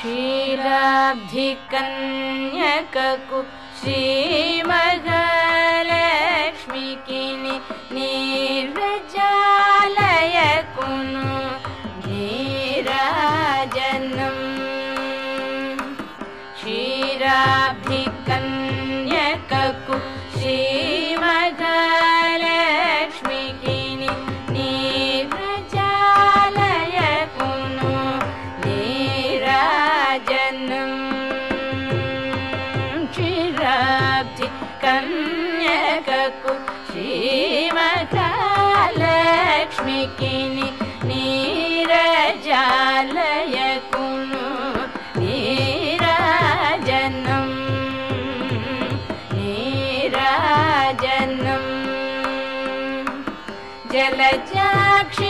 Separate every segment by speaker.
Speaker 1: क्षीराब्धिकन्यककु श्रीमहालक्ष्मिकिनि नीर्वजालयकुनु कन्यकु श्रीमता लक्ष्मी किनि नीर जालय कु ईरा जलजाक्षि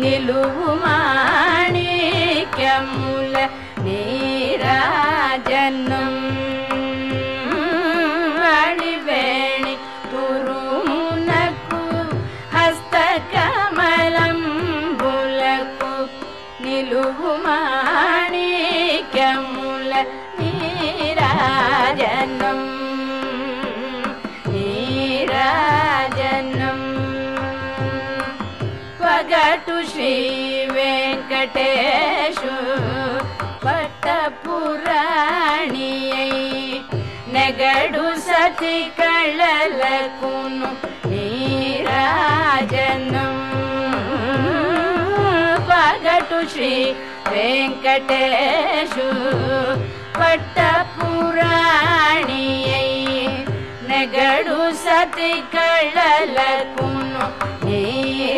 Speaker 1: नीलुघुमाणल निरा जनु हस्तककमलुलु नीलु भुमा श्रीवेङ्कटेषु वेङ्कटेश नगडु सति कळलकुनु जन पगटु श्री वेङ्कटेषु पुराणी नगडु सति कळलकुनु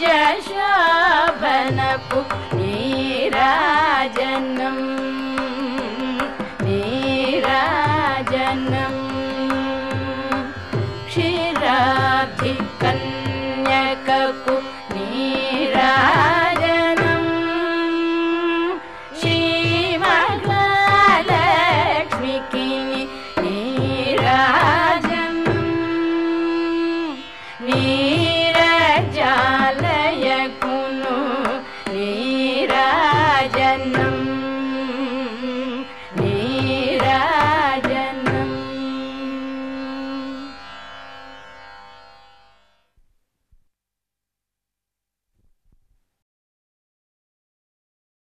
Speaker 1: जशान पुराजन् and